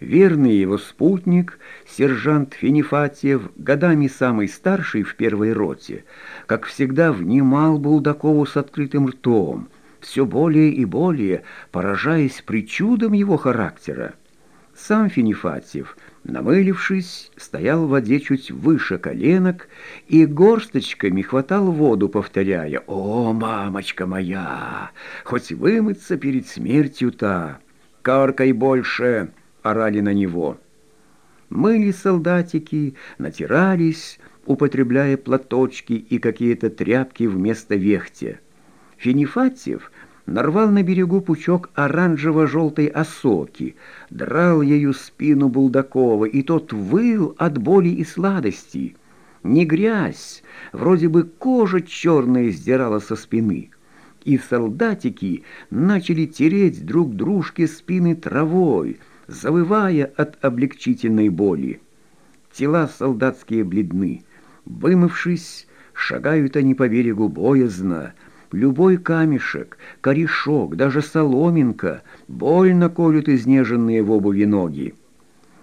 Верный его спутник, сержант Финифатьев, годами самый старший в первой роте, как всегда внимал Булдакову с открытым ртом, все более и более поражаясь причудам его характера. Сам Финифатьев, намылившись, стоял в воде чуть выше коленок и горсточками хватал воду, повторяя «О, мамочка моя, хоть вымыться перед смертью-то! Каркай больше!» — орали на него. Мыли солдатики, натирались, употребляя платочки и какие-то тряпки вместо вехте. Финифатьев нарвал на берегу пучок оранжево-желтой осоки, драл ею спину Булдакова, и тот выл от боли и сладости. Не грязь, вроде бы кожа черная сдирала со спины. И солдатики начали тереть друг дружке спины травой, завывая от облегчительной боли. Тела солдатские бледны. Вымывшись, шагают они по берегу боязно, Любой камешек, корешок, даже соломинка больно колют изнеженные в обуви ноги.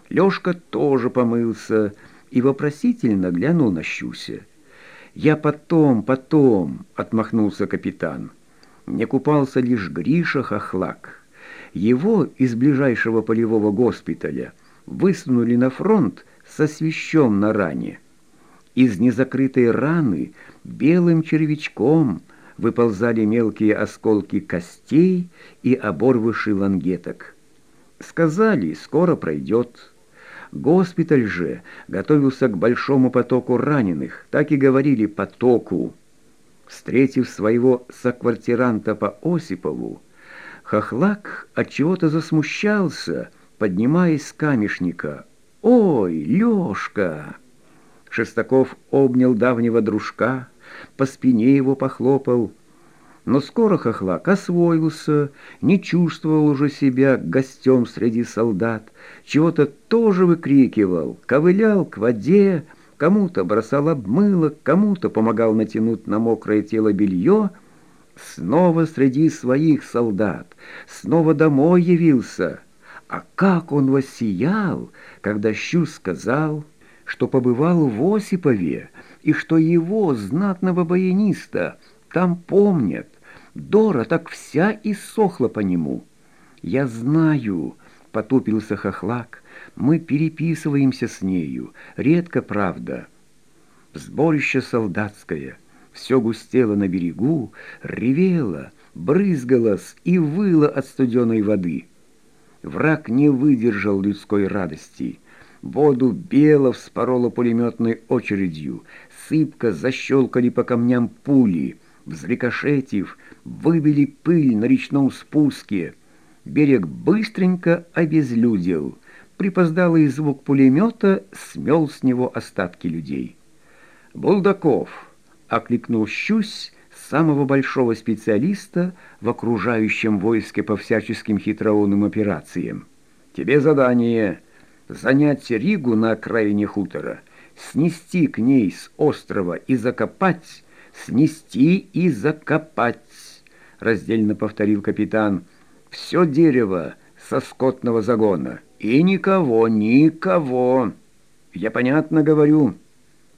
Лёшка тоже помылся и вопросительно глянул на Щуся. «Я потом, потом», — отмахнулся капитан. Не купался лишь Гриша Хохлак. Его из ближайшего полевого госпиталя высунули на фронт со свящом на ране. Из незакрытой раны белым червячком выползали мелкие осколки костей и оборвыши лангеток. Сказали, скоро пройдет. Госпиталь же готовился к большому потоку раненых, так и говорили «потоку». Встретив своего соквартиранта по Осипову, Хохлак отчего-то засмущался, поднимаясь с камешника. «Ой, Лёшка!» Шестаков обнял давнего дружка, по спине его похлопал. Но скоро хохлак освоился, не чувствовал уже себя гостем среди солдат, чего-то тоже выкрикивал, ковылял к воде, кому-то бросал обмылок, кому-то помогал натянуть на мокрое тело белье, снова среди своих солдат, снова домой явился. А как он воссиял, когда Щу сказал, что побывал в Осипове, и что его, знатного баяниста, там помнят. Дора так вся иссохла по нему. «Я знаю», — потупился хохлак, — «мы переписываемся с нею, редко, правда». Сборище солдатское, все густело на берегу, ревело, брызгалось и выло от студеной воды. Враг не выдержал людской радости — Воду бело вспорола пулеметной очередью, сыпко защелкали по камням пули, взрикошетив, выбили пыль на речном спуске. Берег быстренько обезлюдил. Припоздалый звук пулемета смел с него остатки людей. «Булдаков!» — окликнул Щусь, самого большого специалиста в окружающем войске по всяческим хитроумным операциям. «Тебе задание — занять Ригу на окраине хутора, снести к ней с острова и закопать, снести и закопать, раздельно повторил капитан, все дерево со скотного загона, и никого, никого. Я понятно говорю.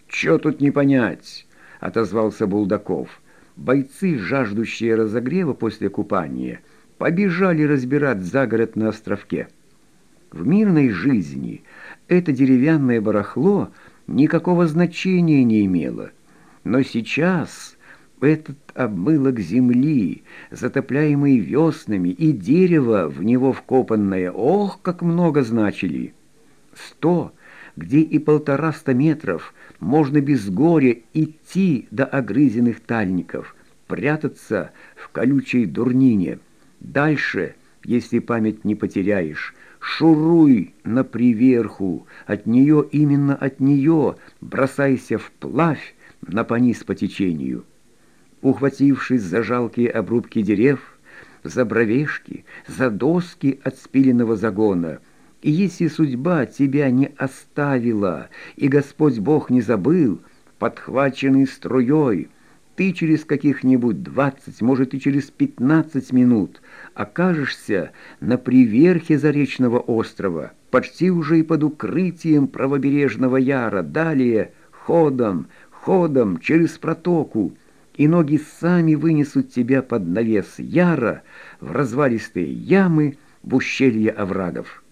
Че тут не понять? Отозвался Булдаков. Бойцы, жаждущие разогрева после купания, побежали разбирать загород на островке. В мирной жизни это деревянное барахло никакого значения не имело. Но сейчас этот обмылок земли, затопляемый веснами, и дерево в него вкопанное, ох, как много значили! Сто, где и полтораста метров, можно без горя идти до огрызенных тальников, прятаться в колючей дурнине. Дальше, если память не потеряешь, Шуруй на приверху, от нее, именно от нее, бросайся вплавь, напонись по течению. Ухватившись за жалкие обрубки дерев, за бровешки, за доски от спиленного загона, и если судьба тебя не оставила, и Господь Бог не забыл, подхваченный струей, ты через каких-нибудь двадцать, может и через пятнадцать минут окажешься на приверхе Заречного острова, почти уже и под укрытием правобережного яра, далее ходом, ходом через протоку, и ноги сами вынесут тебя под навес яра в развалистые ямы в ущелье оврагов.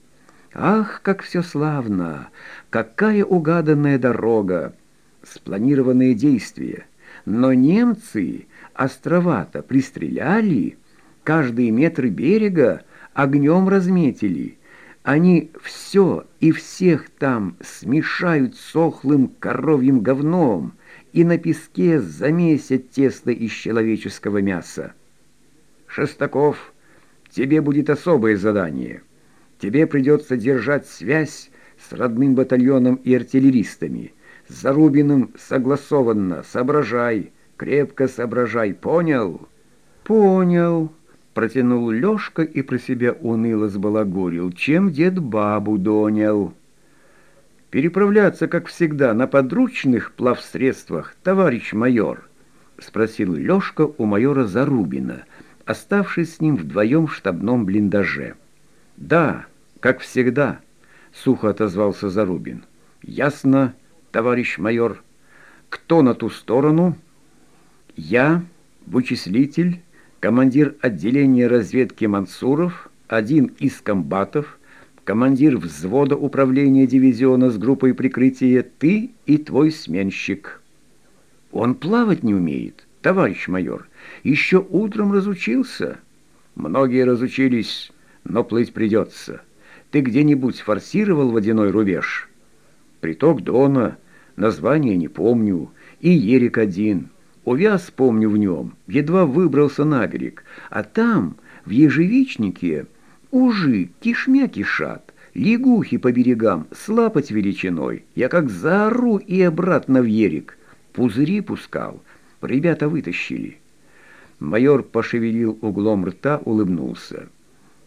Ах, как все славно! Какая угаданная дорога! Спланированные действия! Но немцы острова-то пристреляли, каждый метр берега огнем разметили. Они все и всех там смешают сохлым коровьим говном и на песке замесят тесто из человеческого мяса. Шестаков, тебе будет особое задание. Тебе придется держать связь с родным батальоном и артиллеристами – с Зарубиным согласованно, соображай, крепко соображай, понял? Понял, протянул Лёшка и про себя уныло сбалагурил, чем дед бабу донял. Переправляться, как всегда, на подручных плавсредствах, товарищ майор, спросил Лёшка у майора Зарубина, оставшись с ним вдвоем в штабном блиндаже. Да, как всегда, сухо отозвался Зарубин. Ясно, товарищ майор. Кто на ту сторону? Я, вычислитель, командир отделения разведки Мансуров, один из комбатов, командир взвода управления дивизиона с группой прикрытия, ты и твой сменщик. Он плавать не умеет, товарищ майор. Еще утром разучился. Многие разучились, но плыть придется. Ты где-нибудь форсировал водяной рубеж?» Приток Дона, название не помню, и Ерик один. Увяз помню в нем, едва выбрался на берег, а там, в ежевичнике, ужи кишмя кишат, лягухи по берегам с лапоть величиной. Я как заору и обратно в Ерик. Пузыри пускал, ребята вытащили. Майор пошевелил углом рта, улыбнулся.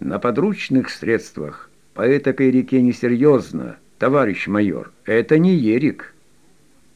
На подручных средствах по этакой реке несерьезно, товарищ майор, это не ерик».